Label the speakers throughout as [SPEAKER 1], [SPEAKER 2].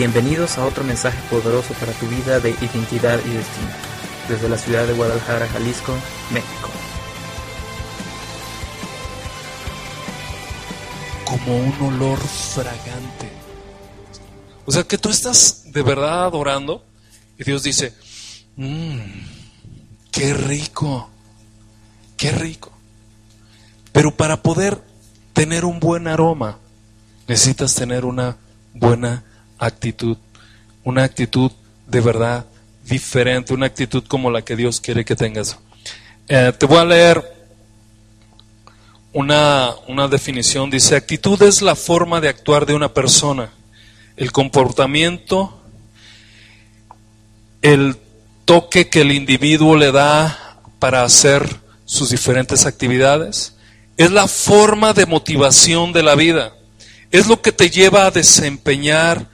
[SPEAKER 1] Bienvenidos a otro mensaje poderoso para tu vida de identidad y destino, desde la ciudad de Guadalajara, Jalisco, México.
[SPEAKER 2] Como un olor fragante. O sea, que tú estás de verdad adorando y Dios dice, mmm, qué rico, qué rico. Pero para poder tener un buen aroma, necesitas tener una buena actitud, una actitud de verdad diferente, una actitud como la que Dios quiere que tengas. Eh, te voy a leer una, una definición. Dice, actitud es la forma de actuar de una persona, el comportamiento, el toque que el individuo le da para hacer sus diferentes actividades, es la forma de motivación de la vida, es lo que te lleva a desempeñar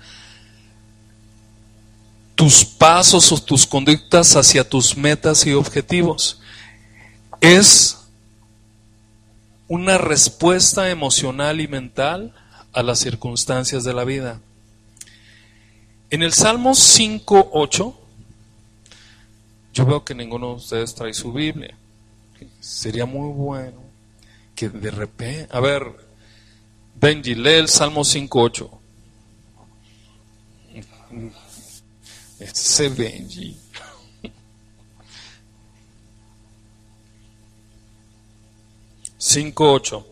[SPEAKER 2] tus pasos o tus conductas hacia tus metas y objetivos. Es una respuesta emocional y mental a las circunstancias de la vida. En el Salmo 5.8, yo veo que ninguno de ustedes trae su Biblia. Sería muy bueno que de repente, a ver, Benji, lee el Salmo 5.8. Ese Benji. Cinco ocho.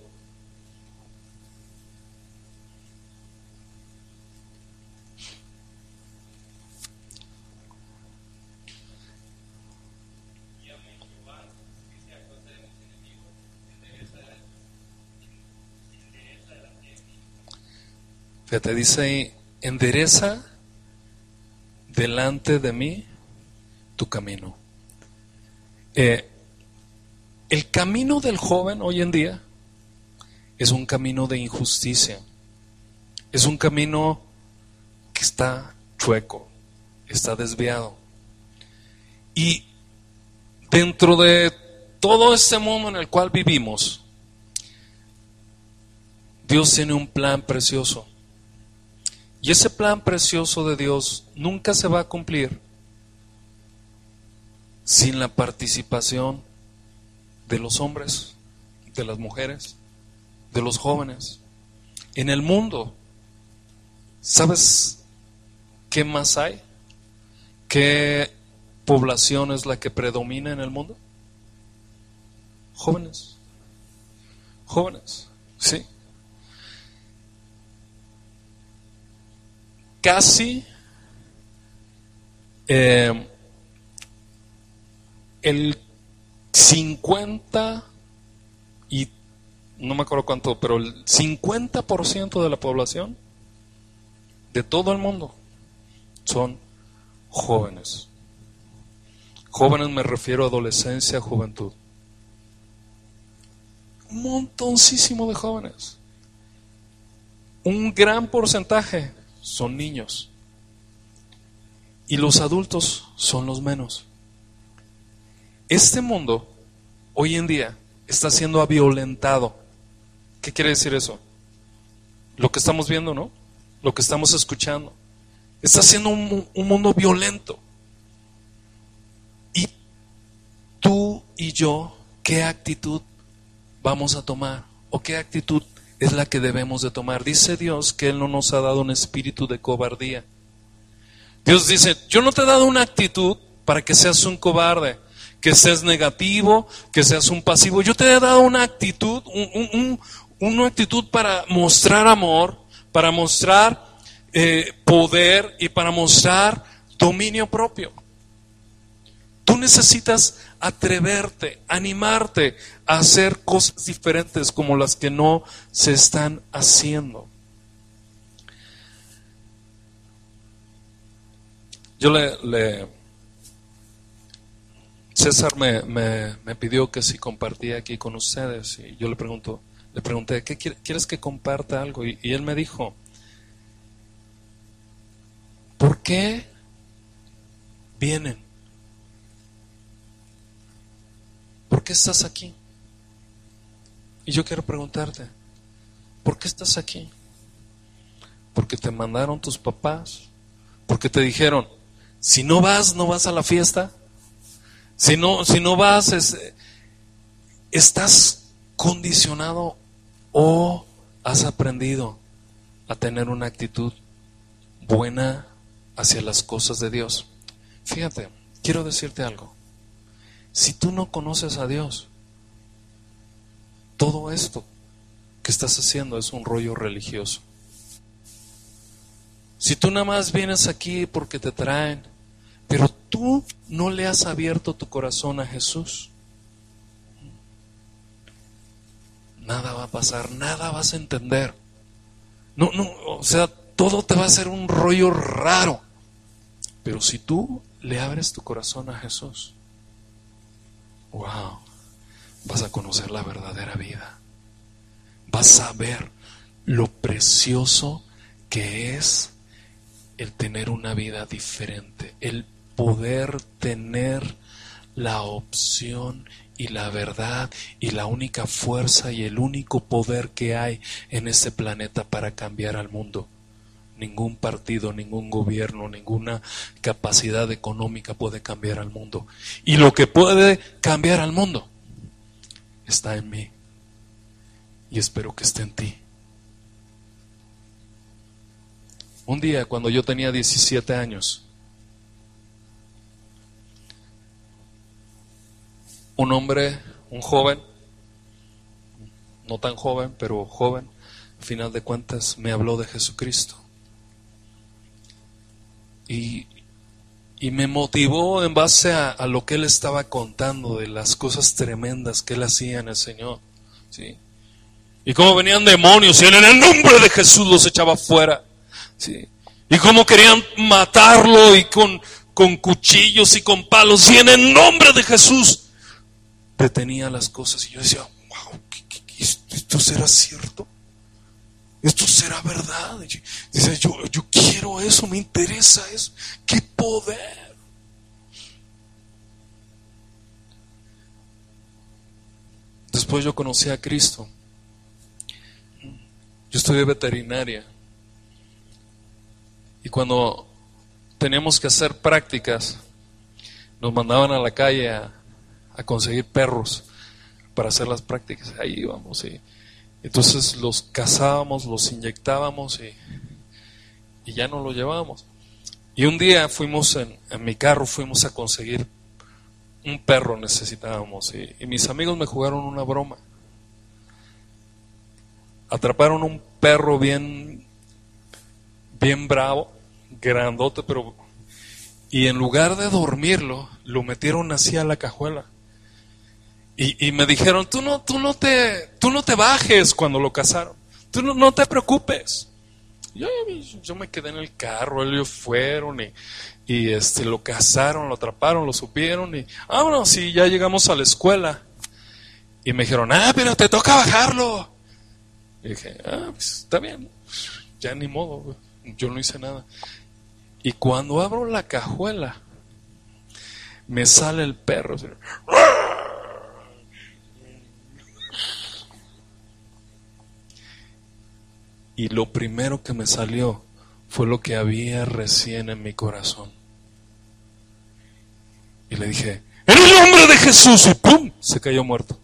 [SPEAKER 2] Fíjate, dice endereza delante de mí tu camino. Eh, el camino del joven hoy en día es un camino de injusticia, es un camino que está chueco, está desviado. Y dentro de todo este mundo en el cual vivimos, Dios tiene un plan precioso. Y ese plan precioso de Dios nunca se va a cumplir sin la participación de los hombres, de las mujeres, de los jóvenes. En el mundo, ¿sabes qué más hay? ¿Qué población es la que predomina en el mundo? Jóvenes. Jóvenes, sí. Casi eh, el 50 y no me acuerdo cuánto, pero el 50% de la población de todo el mundo son jóvenes. Jóvenes me refiero a adolescencia, juventud. Un montoncísimo de jóvenes. Un gran porcentaje son niños. Y los adultos son los menos. Este mundo, hoy en día, está siendo violentado. ¿Qué quiere decir eso? Lo que estamos viendo, ¿no? Lo que estamos escuchando. Está siendo un, un mundo violento. Y tú y yo, ¿qué actitud vamos a tomar? ¿O qué actitud es la que debemos de tomar. Dice Dios que Él no nos ha dado un espíritu de cobardía. Dios dice, yo no te he dado una actitud para que seas un cobarde, que seas negativo, que seas un pasivo. Yo te he dado una actitud, una actitud para mostrar amor, para mostrar eh, poder y para mostrar dominio propio. Tú necesitas atreverte, animarte a hacer cosas diferentes como las que no se están haciendo. Yo le, César me, me, pidió que si compartía aquí con ustedes y yo le pregunto, le pregunté, ¿qué quieres que comparta algo? y él me dijo, ¿por qué vienen? ¿Por qué estás aquí? Y yo quiero preguntarte, ¿por qué estás aquí? Porque te mandaron tus papás, Porque te dijeron, si no vas, no vas a la fiesta. Si no, si no vas, estás condicionado o has aprendido a tener una actitud buena hacia las cosas de Dios. Fíjate, quiero decirte algo. Si tú no conoces a Dios, todo esto que estás haciendo es un rollo religioso. Si tú nada más vienes aquí porque te traen, pero tú no le has abierto tu corazón a Jesús, nada va a pasar, nada vas a entender. No, no, o sea, todo te va a ser un rollo raro. Pero si tú le abres tu corazón a Jesús, wow, vas a conocer la verdadera vida. Vas a ver lo precioso que es el tener una vida diferente, el poder tener la opción y la verdad y la única fuerza y el único poder que hay en este planeta para cambiar al mundo. Ningún partido, ningún gobierno, ninguna capacidad económica puede cambiar al mundo. Y lo que puede cambiar al mundo está en mí. Y espero que esté en ti. Un día, cuando yo tenía 17 años, un hombre, un joven, no tan joven, pero joven, al final de cuentas me habló de Jesucristo. Y, y me motivó en base a, lo que él estaba contando, de las cosas tremendas que él hacía en el Señor. ¿sí? Y cómo venían demonios y él en el nombre de Jesús los echaba fuera. ¿sí? Y cómo querían matarlo y con, con cuchillos y con palos. Y en el nombre de Jesús detenía las cosas y yo decía, wow, esto será cierto? ¿Esto será verdad? Dice, yo, yo quiero eso, me interesa eso. ¡Qué poder! Después yo conocí a Cristo. Yo estudié veterinaria. Y cuando teníamos que hacer prácticas, nos mandaban a la calle a, a conseguir perros para hacer las prácticas. Ahí íbamos. Y, entonces los cazábamos, los inyectábamos y, ya no lo llevábamos. Y un día fuimos en, mi carro, fuimos a conseguir un perro necesitábamos y, y, mis amigos me jugaron una broma. Atraparon un perro bien, bien bravo, grandote, pero y en lugar de dormirlo, lo metieron así a la cajuela. Y, me dijeron, tú no, tú, no te, tú no te bajes cuando lo casaron, tú no, no te preocupes. Yo, yo, me quedé en el carro, ellos fueron y, y, este, lo cazaron, lo atraparon, lo supieron y vámonos y ya llegamos a la escuela. Y me dijeron, ah, pero te toca bajarlo. Y dije, ah, pues está bien, ya ni modo, yo no hice nada. Y cuando abro la cajuela, me sale el perro. Y lo primero que me salió fue lo que había recién en mi corazón. Y le dije, en el nombre de Jesús, y ¡pum! Se cayó muerto.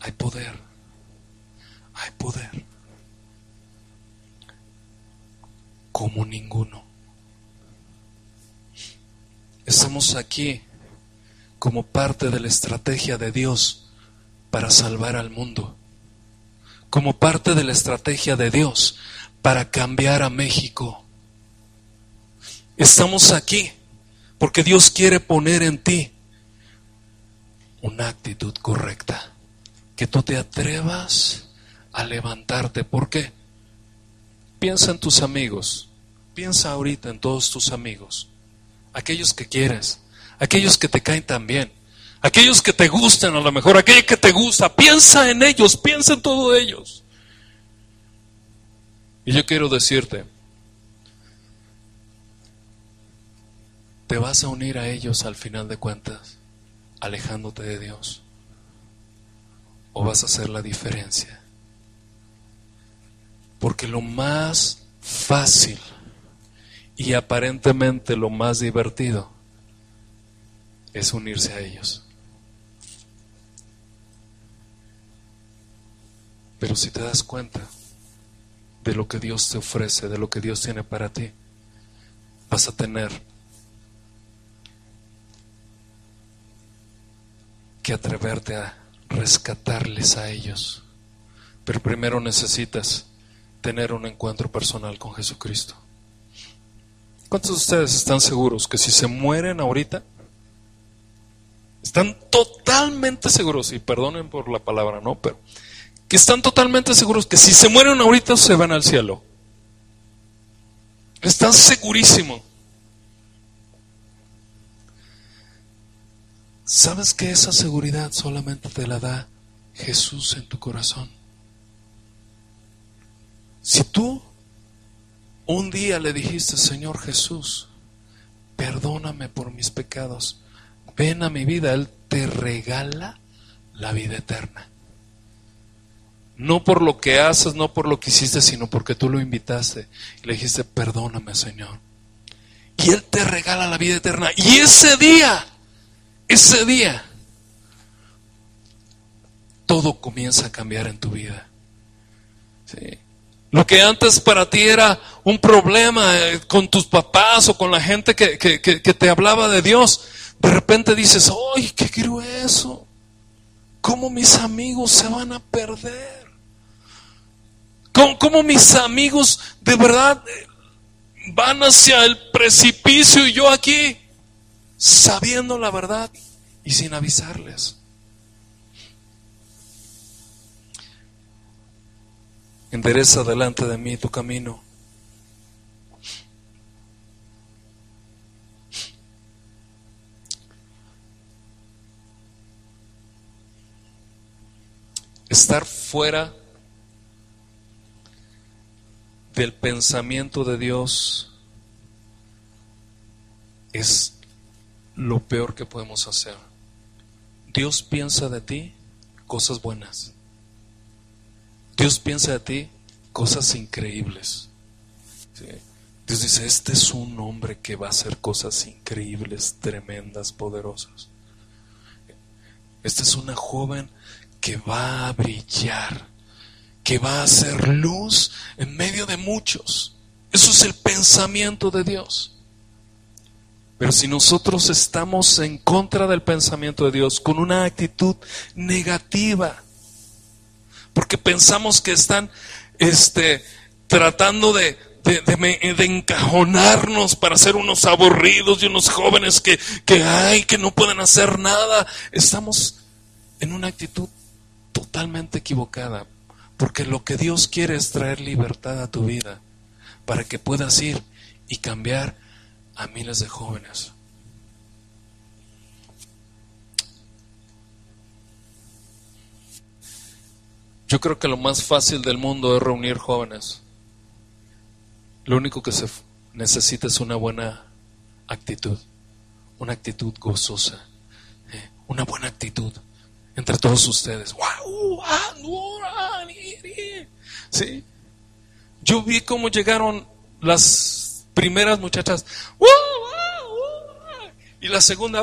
[SPEAKER 2] Hay poder, hay poder, como ninguno. Estamos aquí como parte de la estrategia de Dios para salvar al mundo, como parte de la estrategia de Dios para cambiar a México. Estamos aquí porque Dios quiere poner en ti una actitud correcta, que tú te atrevas a levantarte. ¿Por qué? Piensa en tus amigos, piensa ahorita en todos tus amigos, aquellos que quieres, aquellos que te caen tan bien, aquellos que te gustan a lo mejor, aquellos que te gusta, piensa en ellos, piensa en todos ellos. Y yo quiero decirte, te vas a unir a ellos al final de cuentas, alejándote de Dios, o vas a hacer la diferencia. Porque lo más fácil y aparentemente lo más divertido es unirse a ellos. Pero si te das cuenta de lo que Dios te ofrece, de lo que Dios tiene para ti, vas a tener que atreverte a rescatarles a ellos. Pero primero necesitas tener un encuentro personal con Jesucristo. ¿Cuántos de ustedes están seguros que si se mueren ahorita, están totalmente seguros, y perdonen por la palabra, ¿no? Pero que están totalmente seguros que si se mueren ahorita se van al cielo. Están segurísimos. ¿Sabes que esa seguridad solamente te la da Jesús en tu corazón? Si tú un día le dijiste, Señor Jesús, perdóname por mis pecados, ven a mi vida, Él te regala la vida eterna. No por lo que haces, no por lo que hiciste, sino porque tú lo invitaste y le dijiste, perdóname Señor. Y Él te regala la vida eterna. Y ese día, ese día, todo comienza a cambiar en tu vida. Lo que antes para ti era un problema eh, con tus papás o con la gente que, que te hablaba de Dios, de repente dices, ¡ay, qué quiero eso! ¿Cómo mis amigos se van a perder? ¿Cómo, mis amigos de verdad eh, van hacia el precipicio y yo aquí sabiendo la verdad y sin avisarles? Endereza delante de mí tu camino. Estar fuera del pensamiento de Dios es lo peor que podemos hacer. Dios piensa de ti cosas buenas. Dios piensa de ti cosas increíbles. Dios dice, este es un hombre que va a hacer cosas increíbles, tremendas, poderosas. Esta es una joven que va a brillar que va a ser luz en medio de muchos. Eso es el pensamiento de Dios. Pero si nosotros estamos en contra del pensamiento de Dios con una actitud negativa, porque pensamos que están este, tratando de, de, encajonarnos para ser unos aburridos y unos jóvenes que, que hay, que no pueden hacer nada, estamos en una actitud totalmente equivocada. Porque lo que Dios quiere es traer libertad a tu vida para que puedas ir y cambiar a miles de jóvenes. Yo creo que lo más fácil del mundo es reunir jóvenes. Lo único que se necesita es una buena actitud, una actitud gozosa, eh, una buena actitud entre todos ustedes. ¿Sí? Yo vi cómo llegaron las primeras muchachas. Y la segunda.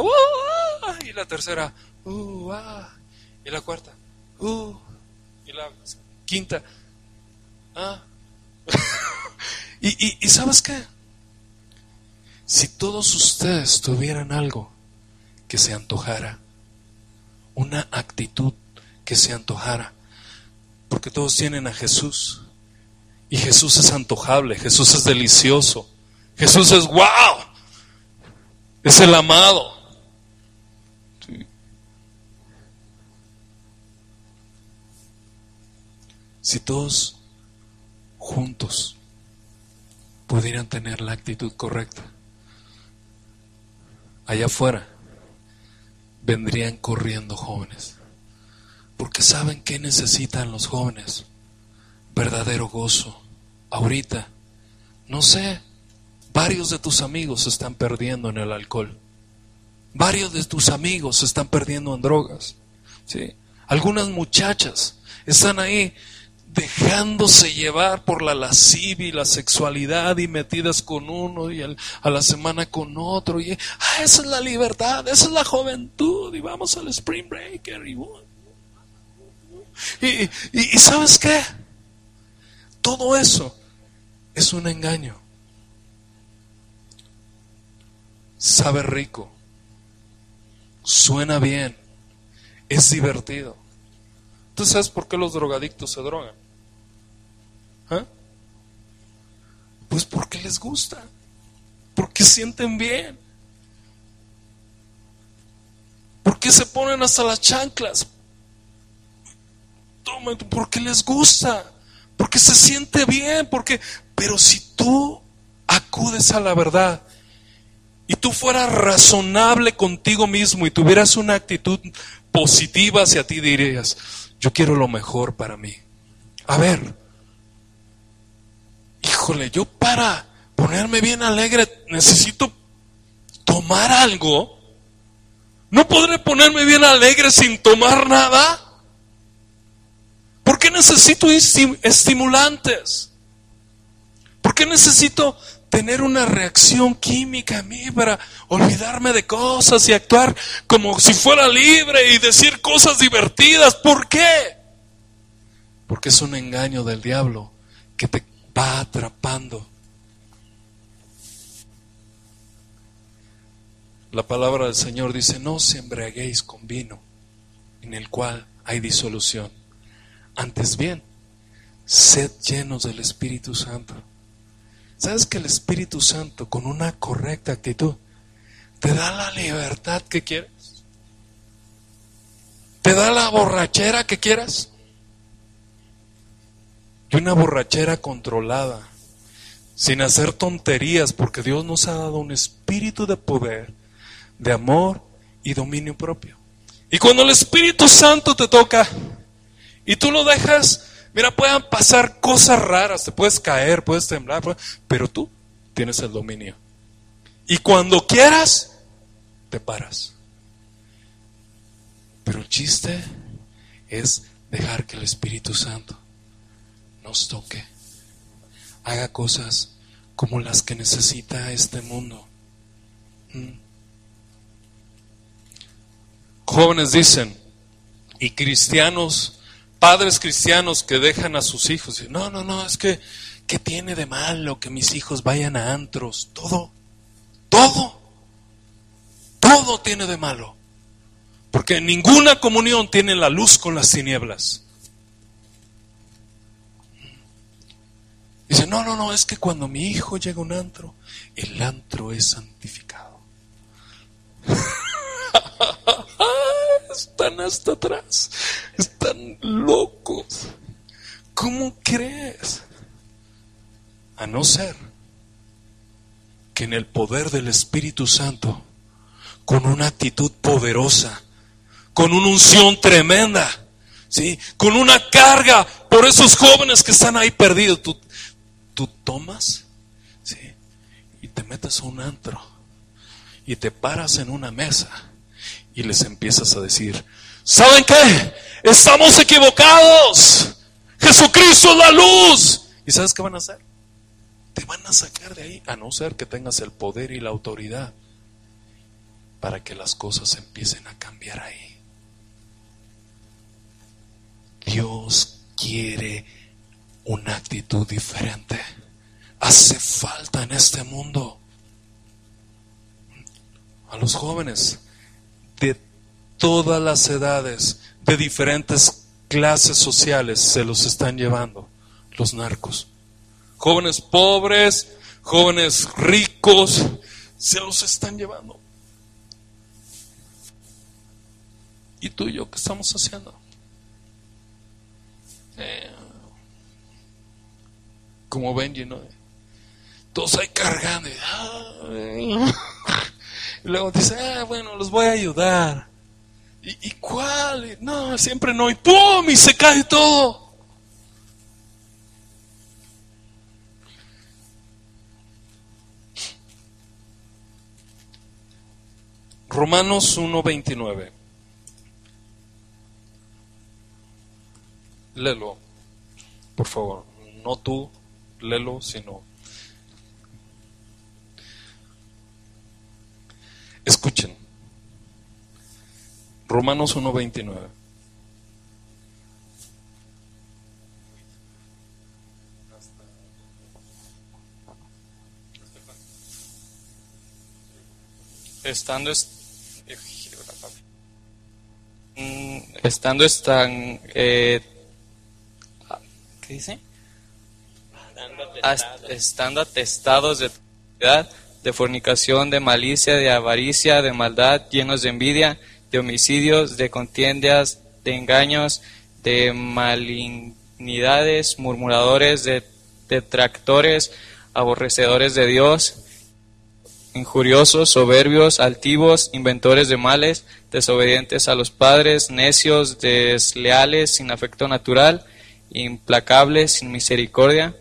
[SPEAKER 2] Y la tercera. Y la cuarta. Y la quinta. Ah. y, y sabes qué? Si todos ustedes tuvieran algo que se antojara, una actitud que se antojara. Porque todos tienen a Jesús. Y Jesús es antojable, Jesús es delicioso. Jesús es wow. Es el amado. Si todos juntos pudieran tener la actitud correcta, allá afuera vendrían corriendo jóvenes. Porque saben que necesitan los jóvenes. Verdadero gozo. Ahorita, no sé, varios de tus amigos se están perdiendo en el alcohol. Varios de tus amigos se están perdiendo en drogas. ¿sí? Algunas muchachas están ahí dejándose llevar por la lascivia y la sexualidad y metidas con uno y a la semana con otro. Y ah, esa es la libertad, esa es la juventud y vamos al Spring Breaker. Y, y sabes qué? Todo eso es un engaño. Sabe rico, suena bien, es divertido. ¿Tú sabes por qué los drogadictos se drogan? ¿Ah? Pues porque les gusta, porque sienten bien, porque se ponen hasta las chanclas, porque les gusta, porque se siente bien, porque... Pero si tú acudes a la verdad y tú fueras razonable contigo mismo y tuvieras una actitud positiva hacia ti, dirías, yo quiero lo mejor para mí. A ver, híjole, yo para ponerme bien alegre necesito tomar algo. No podré ponerme bien alegre sin tomar nada. ¿Por qué necesito estimulantes? ¿Por qué necesito tener una reacción química a mí para olvidarme de cosas y actuar como si fuera libre y decir cosas divertidas? ¿Por qué? Porque es un engaño del diablo que te va atrapando. La palabra del Señor dice, no os embriaguéis con vino, en el cual hay disolución. Antes bien, sed llenos del Espíritu Santo. ¿Sabes que el Espíritu Santo, con una correcta actitud, te da la libertad que quieres? ¿Te da la borrachera que quieras? y una borrachera controlada, sin hacer tonterías, porque Dios nos ha dado un espíritu de poder, de amor y dominio propio. Y cuando el Espíritu Santo te toca y tú lo dejas, mira, puedan pasar cosas raras, te puedes caer, puedes temblar, pero tú tienes el dominio. Y cuando quieras, te paras. Pero el chiste es dejar que el Espíritu Santo nos toque. Haga cosas como las que necesita este mundo. Mm. Jóvenes dicen, y cristianos, padres cristianos que dejan a sus hijos, no, no, no, es que, ¿qué tiene de malo que mis hijos vayan a antros? Todo, todo, todo tiene de malo. Porque ninguna comunión tiene la luz con las tinieblas. Dice, no, no, no, es que cuando mi hijo llega a un antro, el antro es santificado. están hasta atrás, están locos. ¿Cómo crees? A no ser que en el poder del Espíritu Santo, con una actitud poderosa, con una unción tremenda, ¿sí? con una carga por esos jóvenes que están ahí perdidos, tú tú tomas ¿sí? y te metes a un antro y te paras en una mesa y les empiezas a decir, ¿saben qué? Estamos equivocados. Jesucristo es la luz. ¿Y sabes qué van a hacer? Te van a sacar de ahí, a no ser que tengas el poder y la autoridad para que las cosas empiecen a cambiar ahí. Dios quiere una actitud diferente. Hace falta en este mundo. A los jóvenes todas las edades, de diferentes clases sociales, se los están llevando los narcos. Jóvenes pobres, jóvenes ricos, se los están llevando. ¿Y tú y yo qué estamos haciendo? Eh, como Benji, ¿no? Todos ahí cargando. Y, luego dice, ah, bueno, los voy a ayudar. ¿Y, cuál? No, siempre no. Y ¡pum! Y se cae todo. Romanos 1.29. Léelo. Por favor, no tú, Lelo, sino... Escuchen. Romanos 1.29.
[SPEAKER 3] estando mm, estando están eh, ¿qué dice? estando atestados de de fornicación, de malicia, de avaricia, de maldad, llenos de envidia, de homicidios, de contiendas, de engaños, de malignidades, murmuradores, de detractores, aborrecedores de Dios, injuriosos, soberbios, altivos, inventores de males, desobedientes a los padres, necios, desleales, sin afecto natural, implacables, sin misericordia,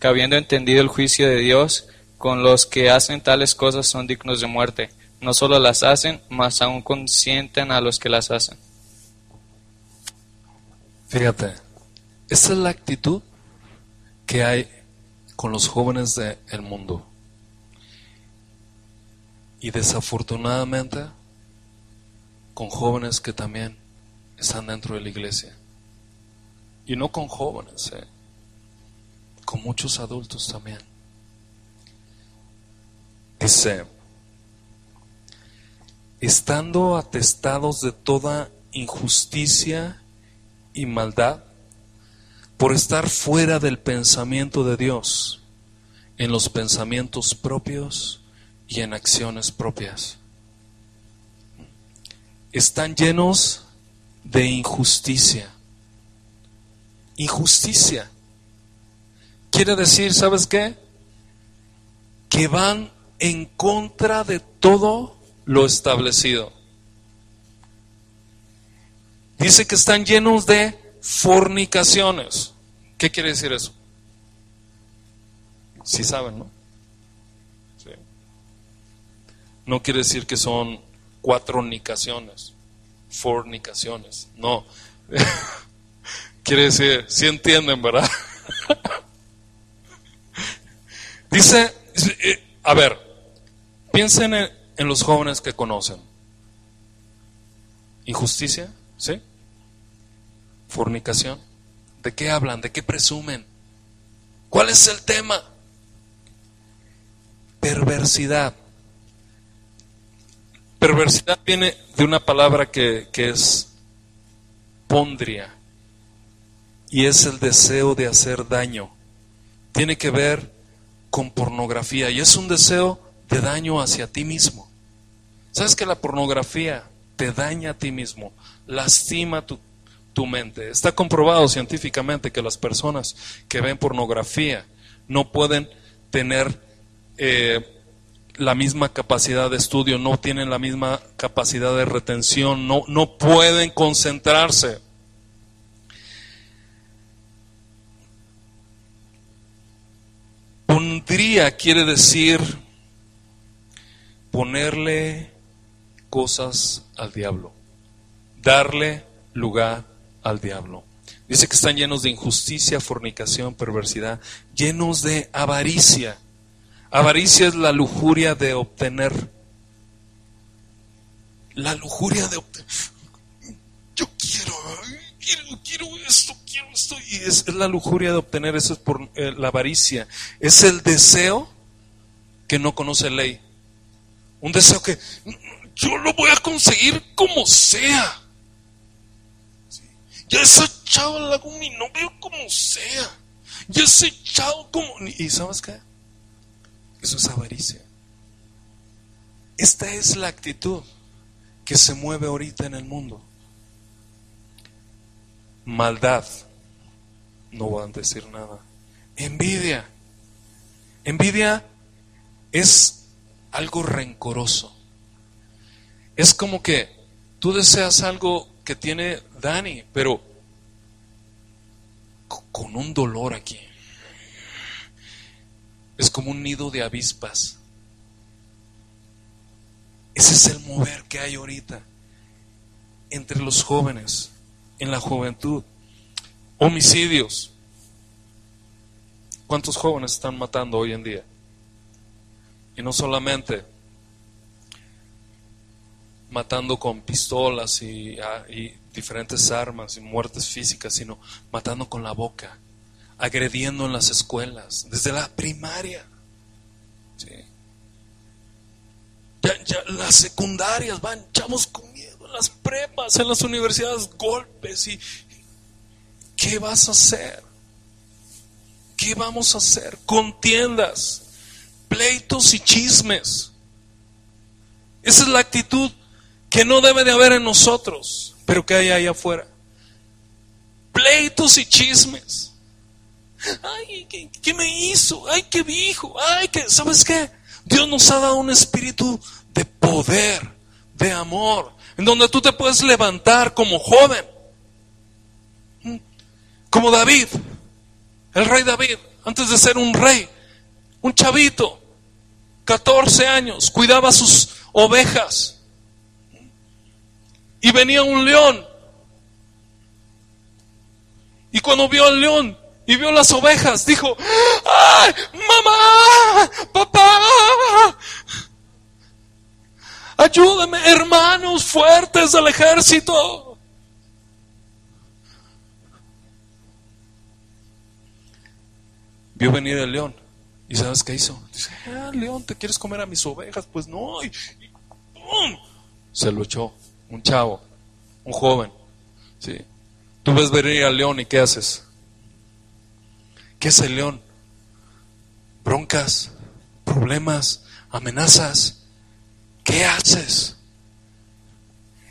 [SPEAKER 3] que habiendo entendido el juicio de Dios, con los que hacen tales cosas son dignos de muerte. No solo las hacen, mas aún consienten a los que las hacen.
[SPEAKER 2] Fíjate, esa es la actitud que hay con los jóvenes del mundo. Y desafortunadamente con jóvenes que también están dentro de la iglesia. Y no con jóvenes, eh, con muchos adultos también. Dice, estando atestados de toda injusticia y maldad, por estar fuera del pensamiento de Dios, en los pensamientos propios y en acciones propias. Están llenos de injusticia. Injusticia. Quiere decir, ¿sabes qué? Que van en contra de todo lo establecido. Dice que están llenos de fornicaciones. ¿Qué quiere decir eso? Si saben, ¿no? no quiere decir que son cuatro nicaciones, fornicaciones, no. quiere decir, si entienden, ¿verdad? Dice, eh, a ver, piensen en, en los jóvenes que conocen. Injusticia, ¿sí? Fornicación. ¿De qué hablan? ¿De qué presumen? ¿Cuál es el tema? Perversidad. Perversidad viene de una palabra que, es pondria y es el deseo de hacer daño. Tiene que ver con pornografía y es un deseo de daño hacia ti mismo. ¿Sabes que la pornografía te daña a ti mismo, lastima tu, mente? Está comprobado científicamente que las personas que ven pornografía no pueden tener eh, la misma capacidad de estudio, no tienen la misma capacidad de retención, no, no pueden concentrarse. Pondría quiere decir ponerle cosas al diablo, darle lugar al diablo. Dice que están llenos de injusticia, fornicación, perversidad, llenos de avaricia Avaricia es la lujuria de obtener. La lujuria de obtener. Yo quiero, quiero, quiero esto, quiero esto. Y es, la lujuria de obtener, eso es por eh, la avaricia. Es el deseo que no conoce ley. Un deseo que yo lo voy a conseguir como sea. Ya es echado a la gumi, no veo como sea. Ya es echado como... ¿Y sabes qué? Eso es avaricia. Esta es la actitud que se mueve ahorita en el mundo. Maldad. No van a decir nada. Envidia. Envidia es algo rencoroso. Es como que tú deseas algo que tiene Dani, pero con un dolor aquí es como un nido de avispas. Ese es el mover que hay ahorita entre los jóvenes, en la juventud. Homicidios. ¿Cuántos jóvenes están matando hoy en día? Y no solamente matando con pistolas y, ah, y diferentes armas y muertes físicas, sino matando con la boca, agrediendo en las escuelas, desde la primaria. Sí. Ya las secundarias van chavos con miedo, en las prepas, en las universidades, golpes y ¿qué vas a hacer? ¿Qué vamos a hacer? Contiendas, pleitos y chismes. Esa es la actitud que no debe de haber en nosotros, pero que hay ahí afuera. Pleitos y chismes. Ay, ¿qué, qué me hizo? Ay, ¿qué dijo? Ay, que, ¿sabes qué? Dios nos ha dado un espíritu de poder, de amor, en donde tú te puedes levantar como joven, como David, el rey David, antes de ser un rey, un chavito, 14 años, cuidaba sus ovejas y venía un león. Y cuando vio al león y vio las ovejas, dijo, ¡ay, mamá! ¡Papá! Ayúdame, hermanos fuertes del ejército. Vio venir el león. ¿Y sabes qué hizo? Dice, ah, león, ¿te quieres comer a mis ovejas? Pues no. Y, ¡pum! Se lo echó un chavo, un joven. ¿sí? Tú ves venir al león y ¿qué haces? ¿Qué es el león? Broncas, problemas, amenazas. ¿Qué haces?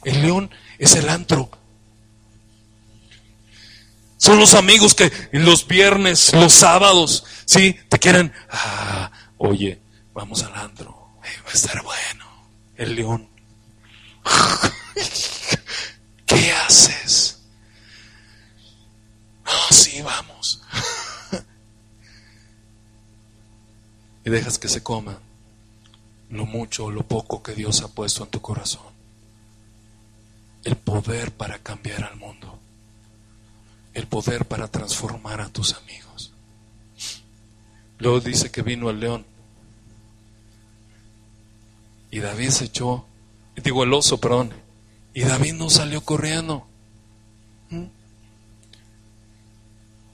[SPEAKER 2] El león es el antro. Son los amigos que los viernes, los sábados, sí, te quieren, ah, oye, vamos al antro, va a estar bueno. El león. ¿Qué haces? No, sí, vamos. y dejas que se coma lo mucho o lo poco que Dios ha puesto en tu corazón. El poder para cambiar al mundo. El poder para transformar a tus amigos. Luego dice que vino el león. Y David se echó, digo el oso, perdón, y David no salió corriendo ¿Mm?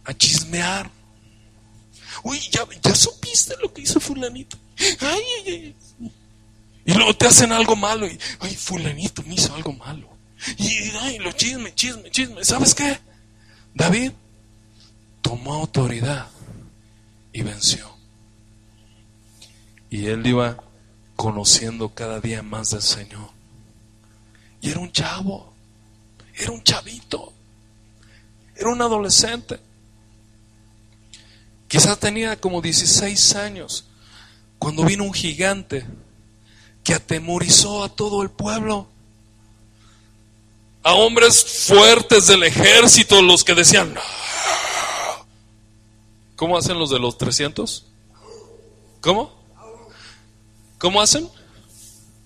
[SPEAKER 2] a chismear. Uy, ¿ya, ya supiste lo que hizo fulanito. Ay, ay, ay. Y luego te hacen algo malo y, ay, fulanito me hizo algo malo. Y, ay, lo chisme, chisme, chisme. ¿Sabes qué? David tomó autoridad y venció. Y él iba conociendo cada día más del Señor. Y era un chavo, era un chavito, era un adolescente. Quizás tenía como 16 años cuando vino un gigante que atemorizó a todo el pueblo. A hombres fuertes del ejército, los que decían, ¿cómo hacen los de los 300? ¿Cómo? ¿Cómo hacen?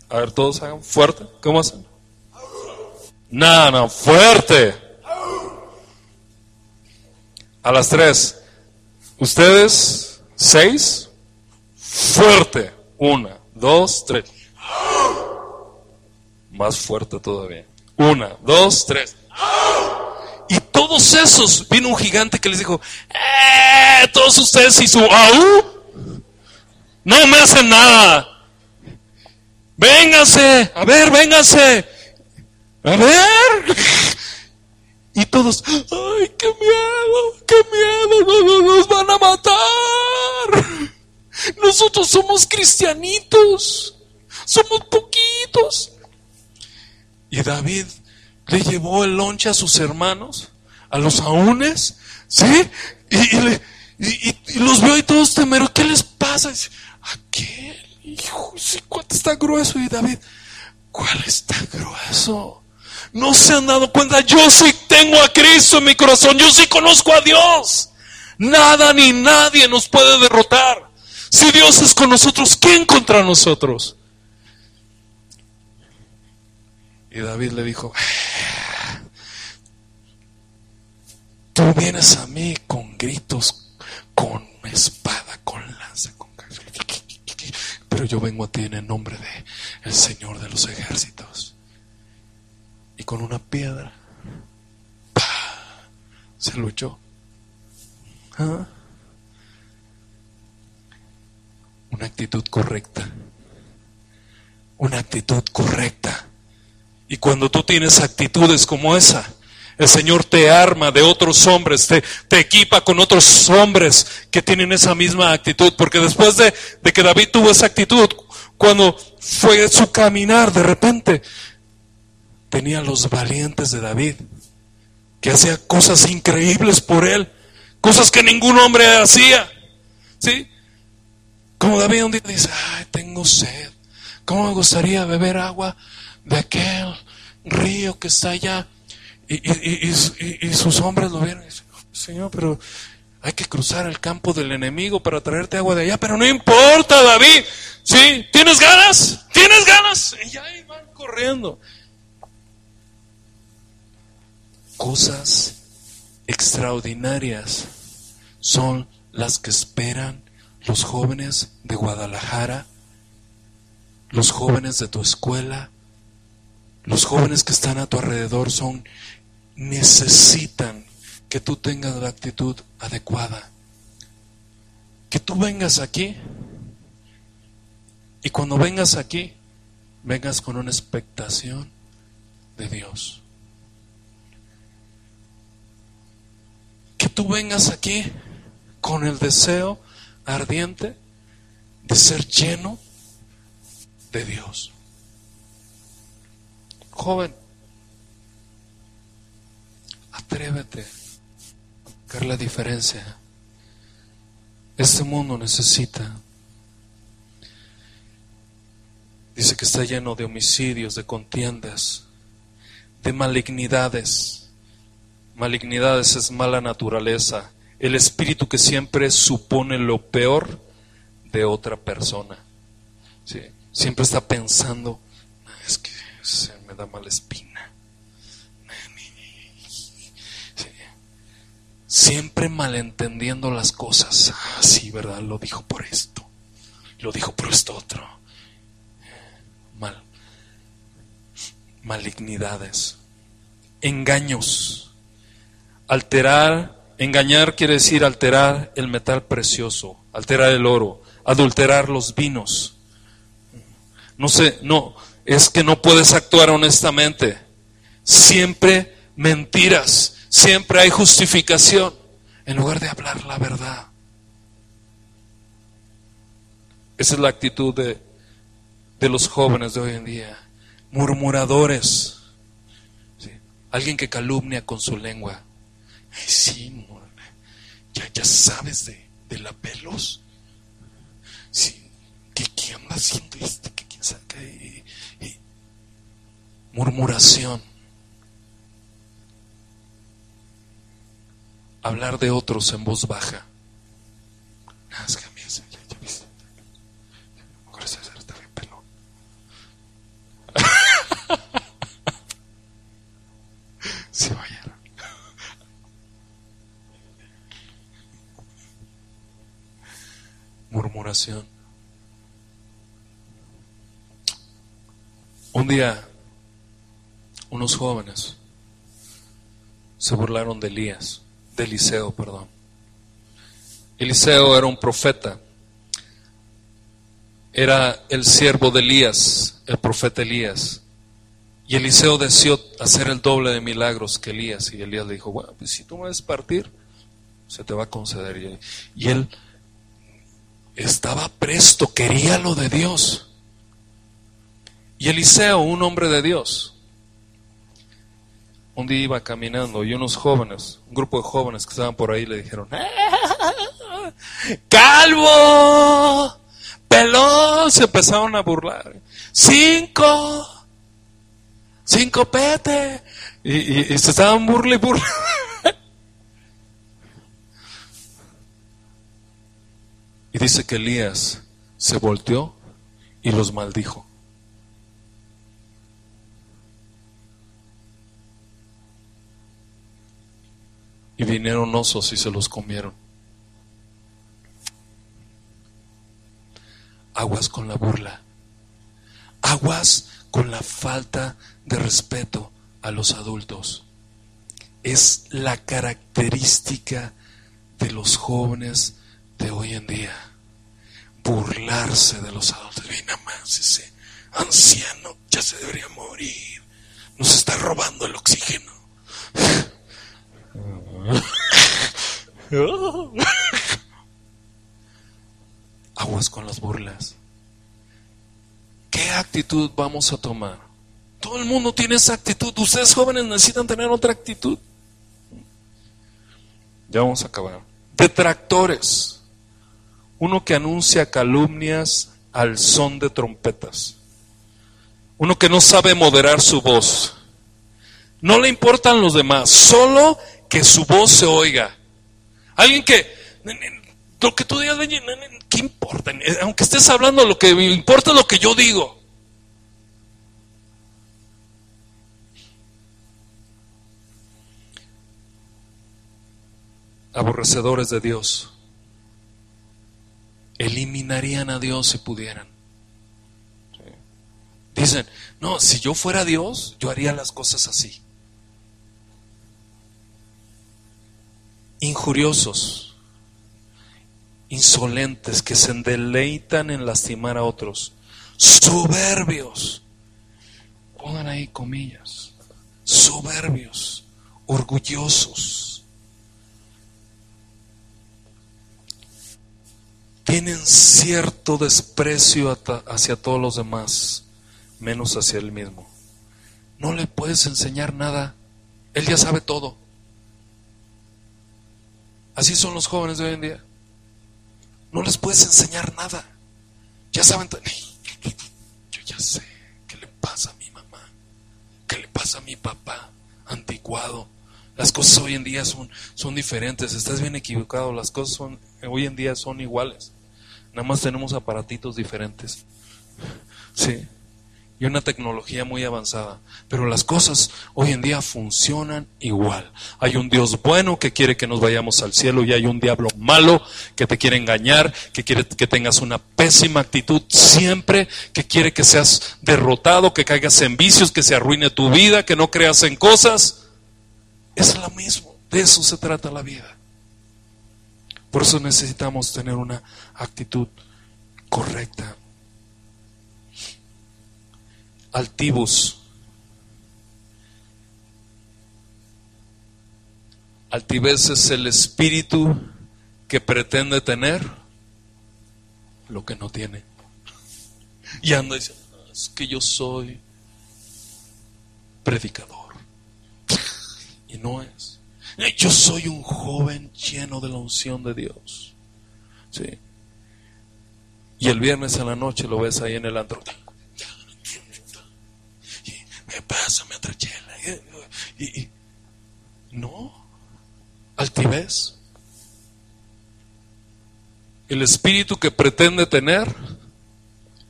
[SPEAKER 2] A ver, todos hagan fuerte. ¿Cómo hacen? No, no, fuerte. A las tres. Ustedes, seis. Fuerte. Una, dos, tres. Más fuerte todavía. Una, dos, tres. Y todos esos, vino un gigante que les dijo, ¡Eh! Todos ustedes y su AU no me hacen nada. Vénganse, a ver, vénganse. A ver. Y todos, ay, qué miedo, qué miedo, no, no, nos van a matar. Nosotros somos cristianitos, somos poquitos. Y David le llevó el lonche a sus hermanos, a los aúnes, ¿sí? Y, y, y, los vio y todos temeros, ¿qué les pasa? Aquel, hijo, ¿cuál está grueso? Y David, ¿cuál está grueso? No se han dado cuenta, yo sí tengo a Cristo en mi corazón, yo sí conozco a Dios. Nada ni nadie nos puede derrotar. Si Dios es con nosotros, ¿quién contra nosotros? Y David le dijo, tú vienes a mí con gritos, con espada, con lanza, con pero yo vengo a ti en el nombre de el Señor de los ejércitos. Con una piedra se luchó. ¿Ah? Una actitud correcta. Una actitud correcta. Y cuando tú tienes actitudes como esa, el Señor te arma de otros hombres, te, te, equipa con otros hombres que tienen esa misma actitud. Porque después de, de que David tuvo esa actitud, cuando fue su caminar, de repente tenía los valientes de David, que hacía cosas increíbles por él, cosas que ningún hombre hacía. ¿Sí? Como David un día dice, ay, tengo sed. ¿Cómo me gustaría beber agua de aquel río que está allá? Y, sus hombres lo vieron y dicen, Señor, pero hay que cruzar el campo del enemigo para traerte agua de allá. Pero no importa, David. ¿Sí? ¿Tienes ganas? ¿Tienes ganas? Y ya van corriendo. Cosas extraordinarias son las que esperan los jóvenes de Guadalajara, los jóvenes de tu escuela, los jóvenes que están a tu alrededor son necesitan que tú tengas la actitud adecuada. Que tú vengas aquí y cuando vengas aquí, vengas con una expectación de Dios. Que tú vengas aquí con el deseo ardiente de ser lleno de Dios. Joven, atrévete a buscar la diferencia. Este mundo necesita. Dice que está lleno de homicidios, de contiendas, de malignidades. Malignidades es mala naturaleza, el espíritu que siempre supone lo peor de otra persona. Siempre está pensando, es que se me da mala espina. Siempre malentendiendo las cosas. Ah, sí, ¿verdad? Lo dijo por esto. Lo dijo por esto otro. Mal. Malignidades. Engaños. Alterar Engañar quiere decir alterar el metal precioso, alterar el oro, adulterar los vinos. No sé, no, es que no puedes actuar honestamente. Siempre mentiras, siempre hay justificación en lugar de hablar la verdad. Esa es la actitud de, de los jóvenes de hoy en día. Murmuradores. Alguien que calumnia con su lengua. Ay, sí, ya, ya sabes de, de la pelos. Sí, ¿qué, ¿qué, anda haciendo este? ¿Qué, quién sabe? Murmuración. Hablar de otros en voz baja. Ah, es que a mí ya, ya viste. Mejor César está bien pelón. sí, vaya. Murmuración. Un día, unos jóvenes se burlaron de Elías, de Eliseo, perdón. Eliseo era un profeta, era el siervo de Elías, el profeta Elías. Y Eliseo deseó hacer el doble de milagros que Elías. Y Elías le dijo, bueno, pues si tú me ves partir, se te va a conceder. Y él estaba presto, quería lo de Dios. Y Eliseo, un hombre de Dios, un día iba caminando y unos jóvenes, un grupo de jóvenes que estaban por ahí le dijeron, ¡Ah! calvo, pelón, se empezaron a burlar. Cinco, cinco pete. Y, se estaban burle y burle. Dice que Elías se volteó y los maldijo. Y vinieron osos y se los comieron. aguas con la burla, aguas con la falta de respeto a los adultos. Es la característica de los jóvenes de hoy en día. Burlarse de los adultos. Ve nada más ese anciano ya se debería morir. Nos está robando el oxígeno. Aguas con las burlas. ¿Qué actitud vamos a tomar? Todo el mundo tiene esa actitud. Ustedes jóvenes necesitan tener otra actitud. Ya vamos a acabar. Detractores. Uno que anuncia calumnias al son de trompetas. Uno que no sabe moderar su voz. No le importan los demás, solo que su voz se oiga. Alguien que lo que tú digas, ¿qué importa? Aunque estés hablando, lo que importa es lo que yo digo. Aborrecedores de Dios eliminarían a Dios si pudieran. Dicen, no, si yo fuera Dios, yo haría las cosas así. Injuriosos, insolentes, que se deleitan en lastimar a otros, soberbios, pongan ahí comillas, soberbios, orgullosos. Tienen cierto desprecio hacia todos los demás menos hacia él mismo. No le puedes enseñar nada. Él ya sabe todo. Así son los jóvenes de hoy en día. No les puedes enseñar nada. Ya saben. Yo ya sé qué le pasa a mi mamá. ¿Qué le pasa a mi papá? Anticuado. Las cosas hoy en día son, son diferentes. Estás bien equivocado. Las cosas son, hoy en día son iguales. Nada más tenemos aparatitos diferentes. Sí y una tecnología muy avanzada. Pero las cosas hoy en día funcionan igual. Hay un Dios bueno que quiere que nos vayamos al cielo y hay un diablo malo que te quiere engañar, que quiere que tengas una pésima actitud siempre, que quiere que seas derrotado, que caigas en vicios, que se arruine tu vida, que no creas en cosas. Es lo mismo, de eso se trata la vida. Por eso necesitamos tener una actitud correcta altivos. Altivez es el espíritu que pretende tener lo que no tiene. Y anda y dice, es que yo soy predicador. Y no es. Yo soy un joven lleno de la unción de Dios. Sí. Y el viernes en la noche lo ves ahí en el antro me pasa, me chela. Y, y, no, altivez. El espíritu que pretende tener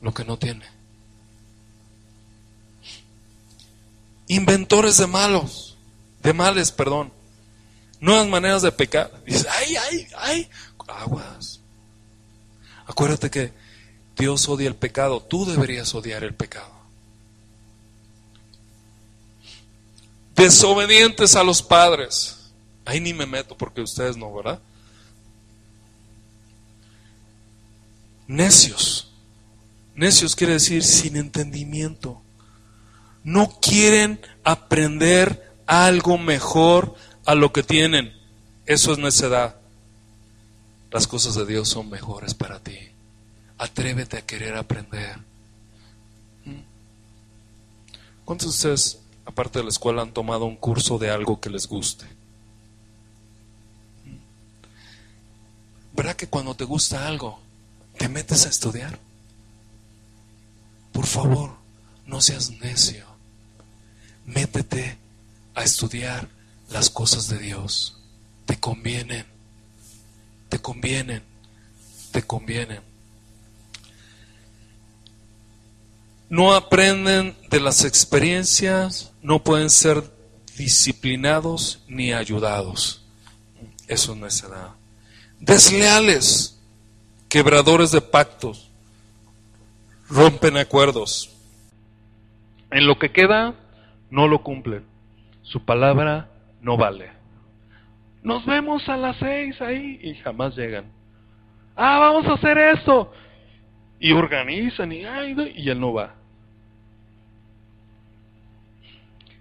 [SPEAKER 2] lo que no tiene. Inventores de malos, de males, perdón. Nuevas maneras de pecar. Dice, ay, ay, ay, aguas. Acuérdate que Dios odia el pecado, tú deberías odiar el pecado. desobedientes a los padres. Ahí ni me meto porque ustedes no, ¿verdad? Necios. Necios quiere decir sin entendimiento. No quieren aprender algo mejor a lo que tienen. Eso es necedad. Las cosas de Dios son mejores para ti. Atrévete a querer aprender. ¿Mm? ¿Cuántos de ustedes aparte de la escuela, han tomado un curso de algo que les guste. ¿Verdad que cuando te gusta algo, te metes a estudiar? Por favor, no seas necio. Métete a estudiar las cosas de Dios. Te convienen. Te convienen. Te convienen. no aprenden de las experiencias, no pueden ser disciplinados ni ayudados. Eso no es nada. Desleales, quebradores de pactos. rompen acuerdos. En lo que queda, no lo cumplen. Su palabra no vale. Nos vemos a las seis ahí y jamás llegan. Ah, vamos a hacer esto. Y organizan y, y él no va.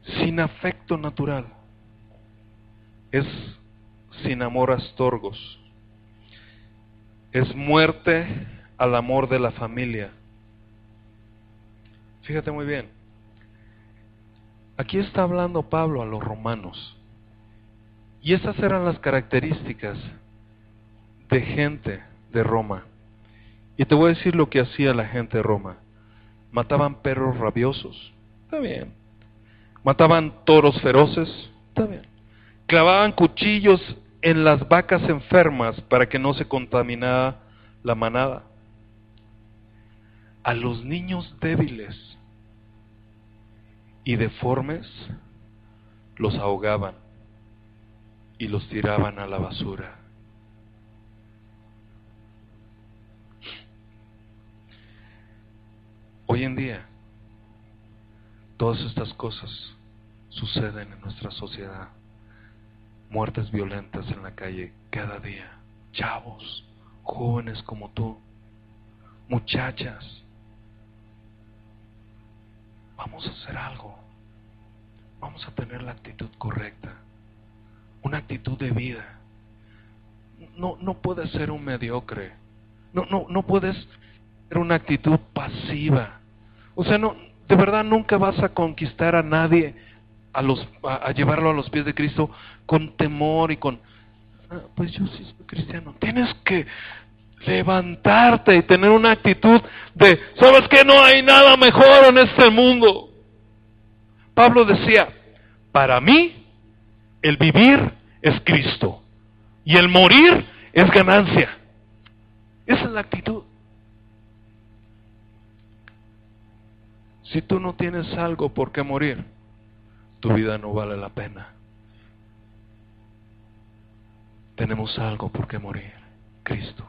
[SPEAKER 2] Sin afecto natural. Es sin amor a estorgos. Es muerte al amor de la familia. Fíjate muy bien. Aquí está hablando Pablo a los romanos. Y esas eran las características de gente de Roma. Y te voy a decir lo que hacía la gente de Roma. Mataban perros rabiosos. Está bien. Mataban toros feroces. Está bien. Clavaban cuchillos en las vacas enfermas para que no se contaminara la manada. A los niños débiles y deformes los ahogaban y los tiraban a la basura. Hoy en día, todas estas cosas suceden en nuestra sociedad. Muertes violentas en la calle cada día. Chavos, jóvenes como tú, muchachas, vamos a hacer algo. Vamos a tener la actitud correcta. Una actitud de vida. No, no puedes ser un mediocre. No, no, no puedes ser una actitud pasiva. O sea, no, de verdad nunca vas a conquistar a nadie a, los, a, llevarlo a los pies de Cristo con temor y con, ah, pues yo sí soy cristiano. Tienes que levantarte y tener una actitud de, ¿sabes que no hay nada mejor en este mundo? Pablo decía, para mí el vivir es Cristo y el morir es ganancia. Esa es la actitud. Si tú no tienes algo por qué morir, tu vida no vale la pena. Tenemos algo por qué morir, Cristo.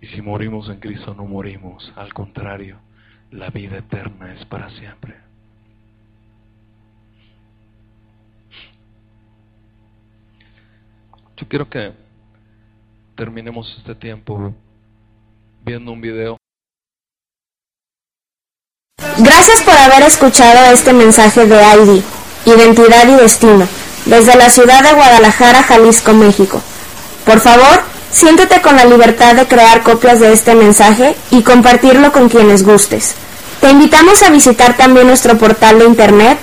[SPEAKER 2] Y si morimos en Cristo no morimos, al contrario, la vida eterna es para siempre. Yo quiero que terminemos este tiempo viendo un video.
[SPEAKER 4] Gracias por haber escuchado este mensaje de ID, Identidad y Destino, desde la ciudad de Guadalajara, Jalisco, México. Por favor, Siéntete con la libertad de crear copias de este mensaje y compartirlo con quienes gustes. Te invitamos a visitar también nuestro portal de internet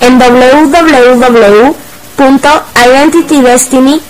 [SPEAKER 4] en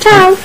[SPEAKER 4] Chao.